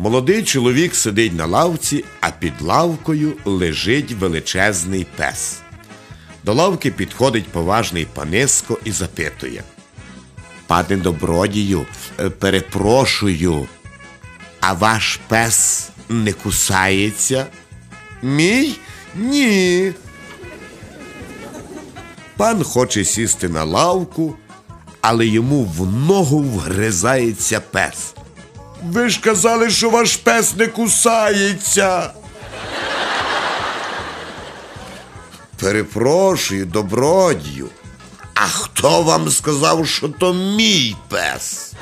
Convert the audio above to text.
Молодий чоловік сидить на лавці, а під лавкою лежить величезний пес. До лавки підходить поважний паниско і запитує. Пане добродію, е, перепрошую, а ваш пес не кусається? Мій? Ні. Пан хоче сісти на лавку, але йому в ногу вгризається пес. Ви ж казали, що ваш пес не кусається. Перепрошую, добродію. А хто вам сказав, що то мій пес?